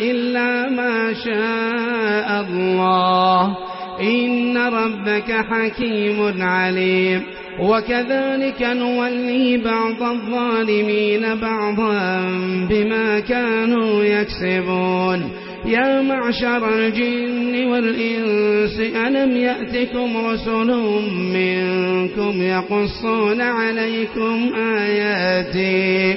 إلا ما شاء الله إن ربك حكيم عليم وكذلك نولي بعض الظالمين بعضا بما كانوا يكسبون يا معشر الجن والإنس ألم يأتكم رسل منكم يقصون عليكم آياتي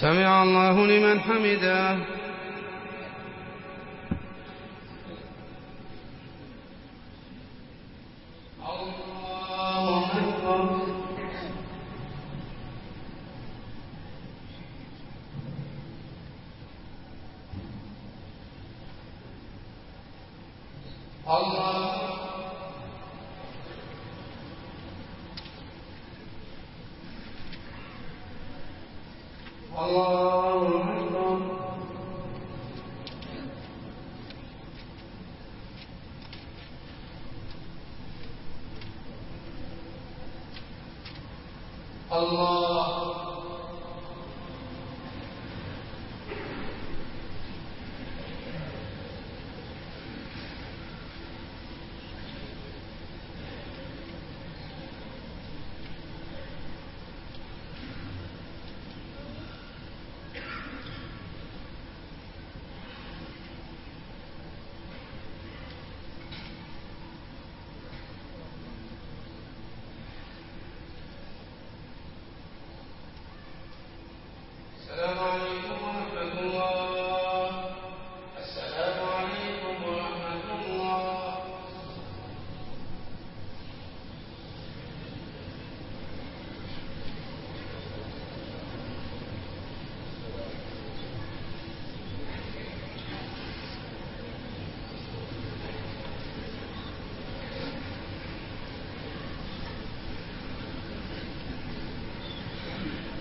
سمع الله لمن حمده. Allah اللہ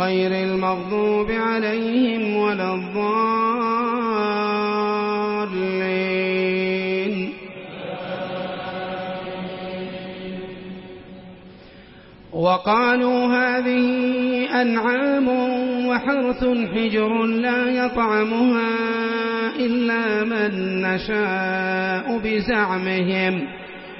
غير المغضوب عليهم ولا الضالين. وقالوا هذه أنعام وحرث حجر لا يطعمها إلا من نشاء بزعمهم.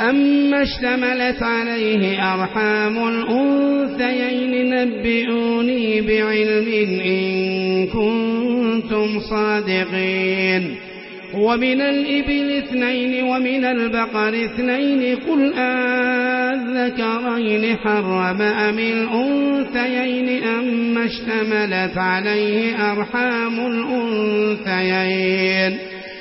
أما اشتملت عليه أرحام الأنثيين نبئوني بعلم إن كنتم صادقين ومن الإبل اثنين ومن البقر اثنين قل أذكرين حرم أم الأنثيين أما اشتملت عليه أرحام الأنثيين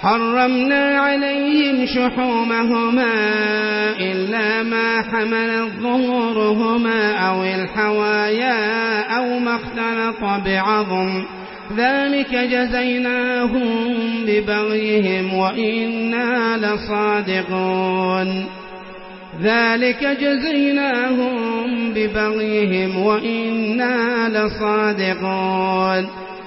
حرمنا عليهم شحومهما إلا ما حمل ظهورهما أو الحوايا أو ما اختلط بعظم. ذلك جزيناهم ببغيهم وإنا لصادقون. ذلك جزيناهم ببغيهم وإنا لصادقون.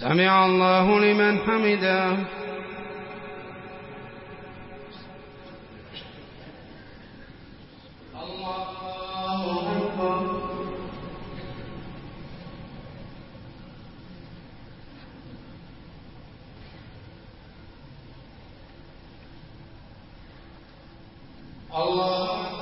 سمع الله لمن حمدا Allah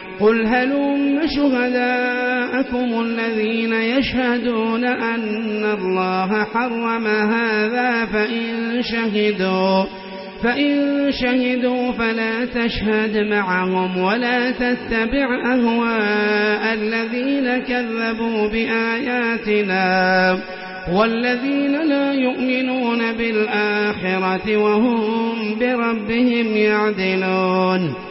قل هلوم شهداءكم الذين يشهدون أن الله حرم هذا فإن شهدوا فإن شهدوا فلا تشهد معهم ولا تتبع أهواء الذين كذبوا بآياتنا والذين لا يؤمنون بالآخرة وهم بربهم يعدلون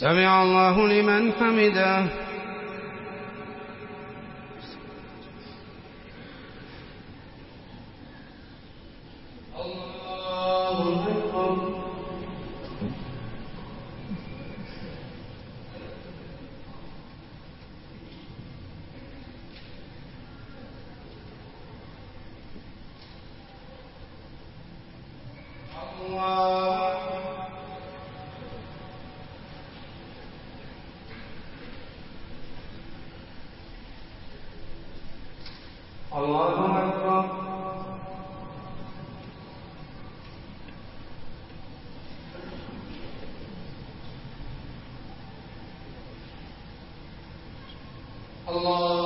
سمع الله لمن حمده الله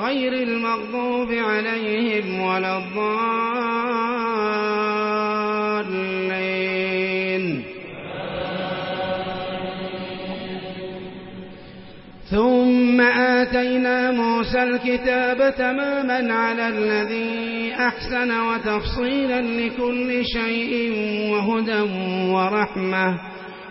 غير المغضوب عليهم ولا الضالين. ثم آتينا موسى الكتاب تماما على الذي أحسن وتفصيلا لكل شيء وهدى ورحمة.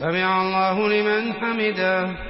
سمع الله لمن حمده.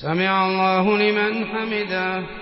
سمع الله لمن حمده.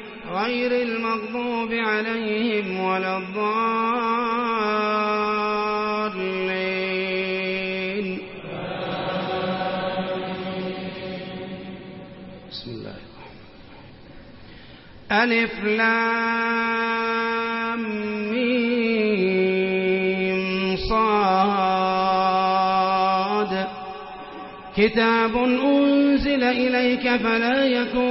غير المغضوب عليهم ولا الضالين. بسم الله ألف لام ميم صاد. كتاب أنزل إليك فلا يكون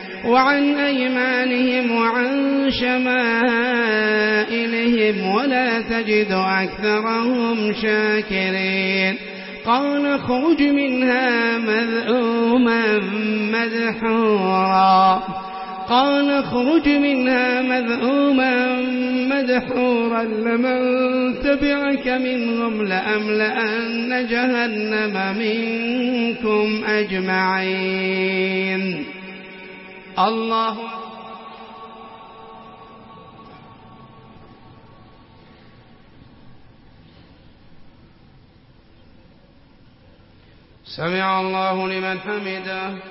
وعن أيمانهم وعن شمائلهم ولا تجد أكثرهم شاكرين. قال خرج منها مذءوما مدحورا. قال خرج منها مذءوما مدحورا. لمن تبعك منهم لأملأن جهنم منكم أجمعين. اللہ سمع الله لمن حمده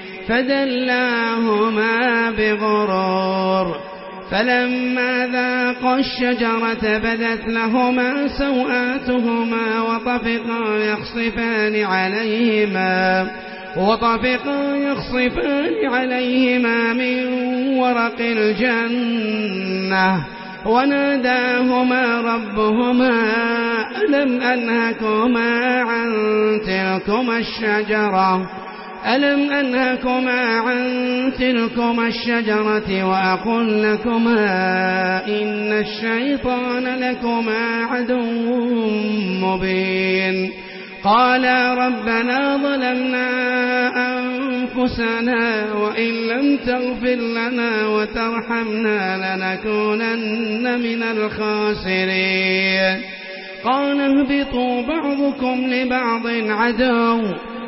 فدلاهما بغرور فلما ذاق الشجرة بدت لهما سوآتهما وطفقا يخصفان عليهما وطفقا يخصفان عليهما من ورق الجنة وناداهما ربهما ألم أنهكما عن تلكما الشجرة ألم أنهكما عن تلكما الشجرة وأقول لكما إن الشيطان لكما عدو مبين قالا ربنا ظلمنا أنفسنا وإن لم تغفر لنا وترحمنا لنكونن من الخاسرين قال اهبطوا بعضكم لبعض عدو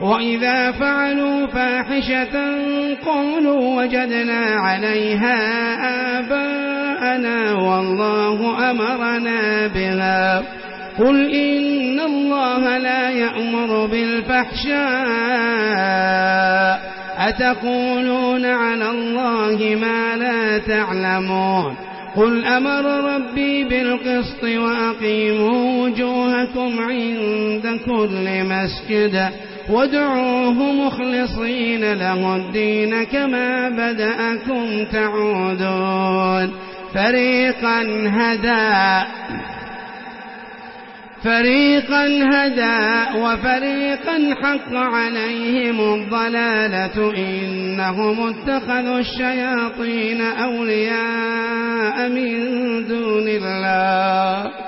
وإذا فعلوا فاحشة قولوا وجدنا عليها آباءنا والله أمرنا بها قل إن الله لا يأمر بالفحشاء أتقولون على الله ما لا تعلمون قل أمر ربي بالقسط وأقيموا وجوهكم عند كل مسجد وادعوه مخلصين له الدين كما بدأكم تعودون. فريقا هدى فريقا هدى وفريقا حق عليهم الضلالة. إنهم اتخذوا الشياطين أولياء من دون الله.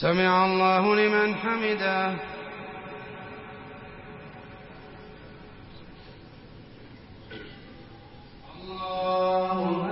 سمع الله لمن حمده. اللهم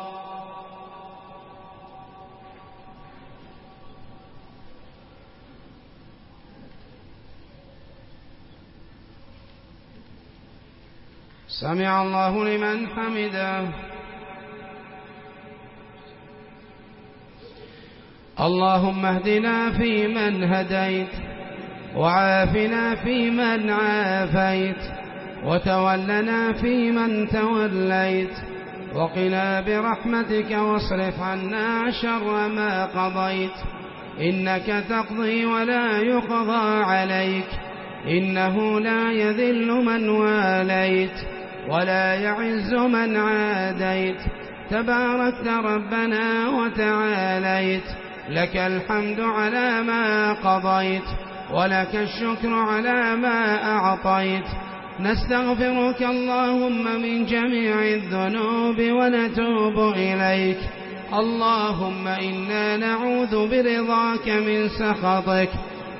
سمع الله لمن حمده. اللهم اهدنا فيمن هديت وعافنا فيمن عافيت وتولنا فيمن توليت وقنا برحمتك واصرف عنا شر ما قضيت. إنك تقضي ولا يقضى عليك. إنه لا يذل من واليت. ولا يعز من عاديت. تباركت ربنا وتعاليت. لك الحمد على ما قضيت. ولك الشكر على ما أعطيت. نستغفرك اللهم من جميع الذنوب ونتوب إليك. اللهم إنا نعوذ برضاك من سخطك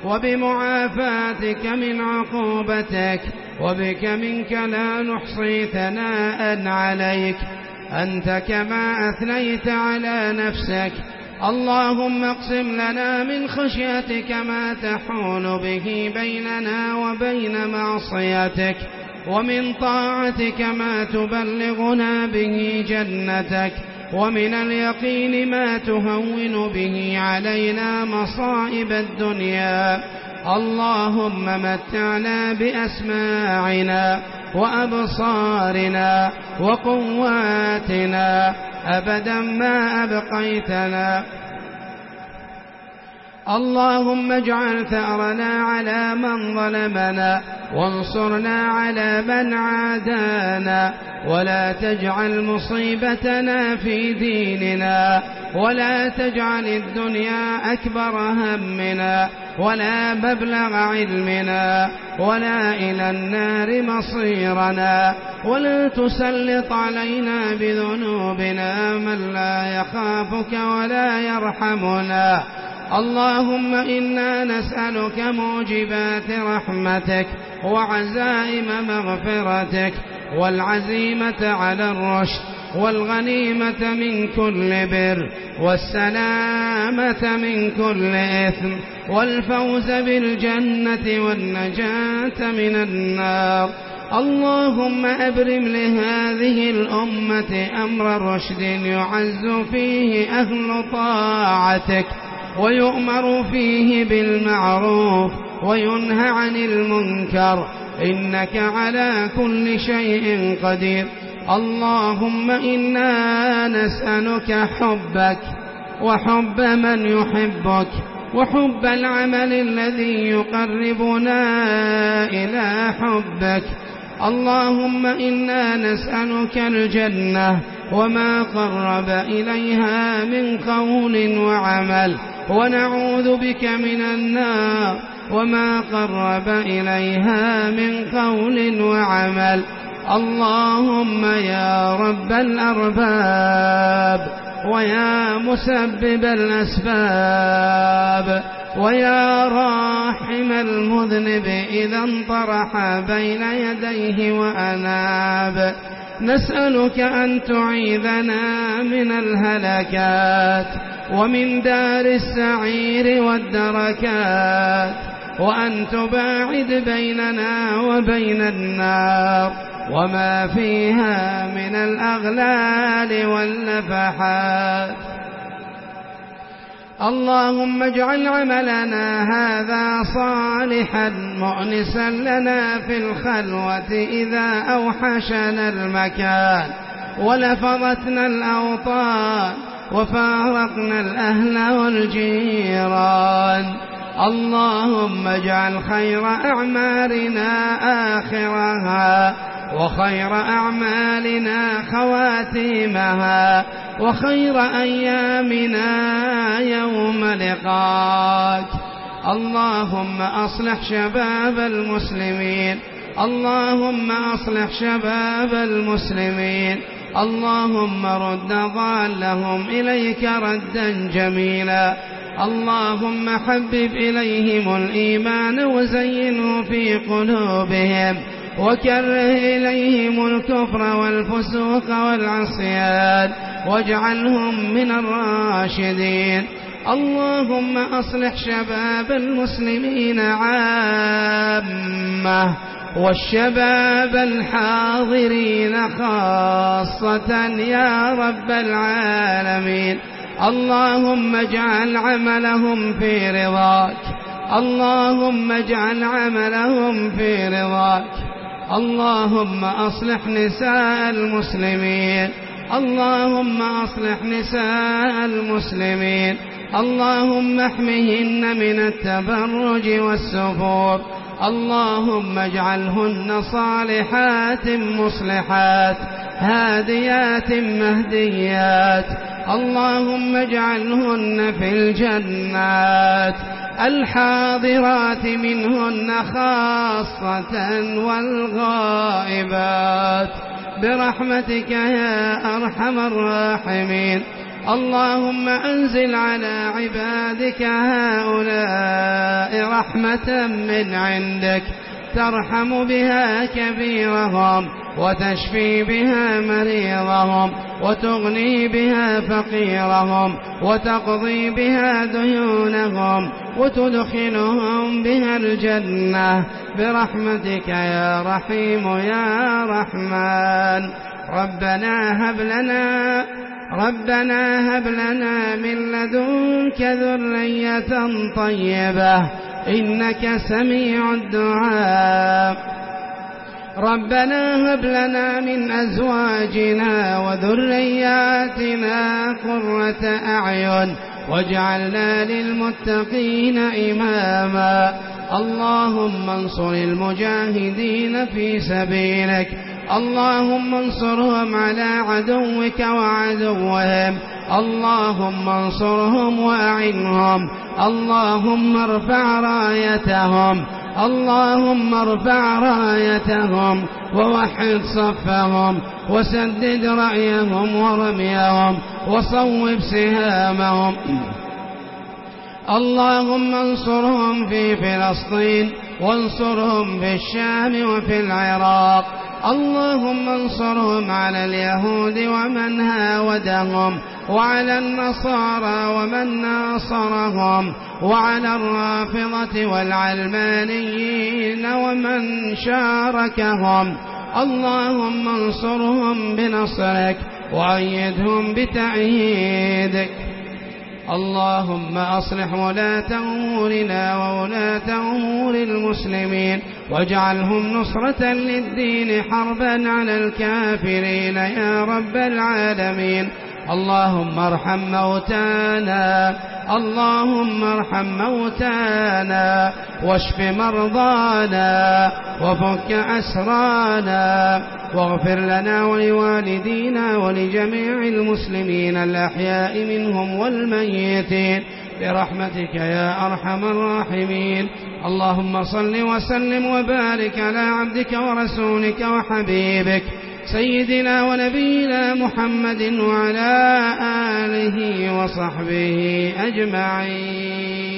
وبمعافاتك من عقوبتك. وبك منك لا نحصي ثناء عليك. أنت كما أثنيت على نفسك. اللهم اقسم لنا من خشيتك ما تحول به بيننا وبين معصيتك. ومن طاعتك ما تبلغنا به جنتك. ومن اليقين ما تهون به علينا مصائب الدنيا. اللهم متعنا بأسماعنا وأبصارنا وقواتنا أبدا ما أبقيتنا اللهم اجعل ثأرنا على من ظلمنا وانصرنا على من عادانا ولا تجعل مصيبتنا في ديننا ولا تجعل الدنيا أكبر همنا ولا مبلغ علمنا ولا إلى النار مصيرنا ولا تسلط علينا بذنوبنا من لا يخافك ولا يرحمنا اللهم إنا نسألك موجبات رحمتك وعزائم مغفرتك والعزيمة على الرشد والغنيمة من كل بر والسلامة من كل إثم والفوز بالجنة والنجاة من النار اللهم أبرم لهذه الأمة أمر رشد يعز فيه أهل طاعتك ويؤمر فيه بالمعروف وينهى عن المنكر إنك على كل شيء قدير. اللهم إنا نسألك حبك وحب من يحبك وحب العمل الذي يقربنا إلى حبك. اللهم إنا نسألك الجنة وما قرب إليها من قول وعمل. ونعوذ بك من النار وما قرب إليها من قول وعمل. اللهم يا رب الأرباب ويا مسبب الأسباب ويا راحم المذنب إذا انطرح بين يديه وأناب. نسألك أن تعيذنا من الهلكات ومن دار السعير والدركات وأن تباعد بيننا وبين النار وما فيها من الأغلال والنفحات. اللهم اجعل عملنا هذا صالحا مؤنسا لنا في الخلوة إذا أوحشنا المكان ولفظتنا الأوطان وفارقنا الأهل والجيران. اللهم اجعل خير أعمارنا آخرها وخير أعمالنا خواتيمها وخير أيامنا يوم لقاك. اللهم أصلح شباب المسلمين. اللهم أصلح شباب المسلمين. اللهم رد ضالهم إليك ردا جميلا. اللهم حبب إليهم الإيمان وزينه في قلوبهم. وكره إليهم الكفر والفسوق والعصيان. واجعلهم من الراشدين. اللهم أصلح شباب المسلمين عامة. والشباب الحاضرين خاصة يا رب العالمين. اللهم اجعل عملهم في رضاك. اللهم اجعل عملهم في رضاك. اللهم أصلح نساء المسلمين. اللهم أصلح نساء المسلمين. اللهم احمهن من التبرج والسفور. اللهم اجعلهن صالحات مصلحات هاديات مهديات. اللهم اجعلهن في الجنات الحاضرات منهن خاصة والغائبات. برحمتك يا أرحم الراحمين. اللهم أنزل على عبادك هؤلاء رحمة من عندك. ترحم بها كبيرهم وتشفي بها مريضهم وتغني بها فقيرهم وتقضي بها ديونهم وتدخلهم بها الجنة. برحمتك يا رحيم يا رحمن. ربنا هب لنا ربنا هب لنا من لدنك ذرية طيبة إنك سميع الدعاء. ربنا هب لنا من أزواجنا وذرياتنا قرة أعين واجعلنا للمتقين إماما. اللهم انصر المجاهدين في سبيلك اللهم انصرهم على عدوك وعدوهم. اللهم انصرهم وأعنهم. اللهم ارفع رايتهم. اللهم ارفع رايتهم. ووحد صفهم. وسدد رأيهم ورميهم وصوب سهامهم. اللهم انصرهم في فلسطين. وانصرهم في الشام وفي العراق. اللهم انصرهم على اليهود ومن هاودهم وعلى النصارى ومن ناصرهم وعلى الرافضة والعلمانيين ومن شاركهم. اللهم انصرهم بنصرك وأيدهم بتعييدك اللهم أصلح ولاة أمورنا وولاة أمور المسلمين واجعلهم نصرة للدين حربا على الكافرين يا رب العالمين اللهم ارحم موتانا اللهم ارحم موتانا واشف مرضانا وفك أسرانا واغفر لنا ولوالدينا ولجميع المسلمين الأحياء منهم والميتين برحمتك يا أرحم الراحمين. اللهم صل وسلم وبارك على عبدك ورسولك وحبيبك. سيدنا ونبينا محمد وعلى آله وصحبه أجمعين.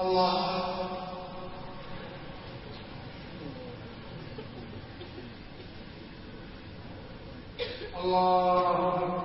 الله الله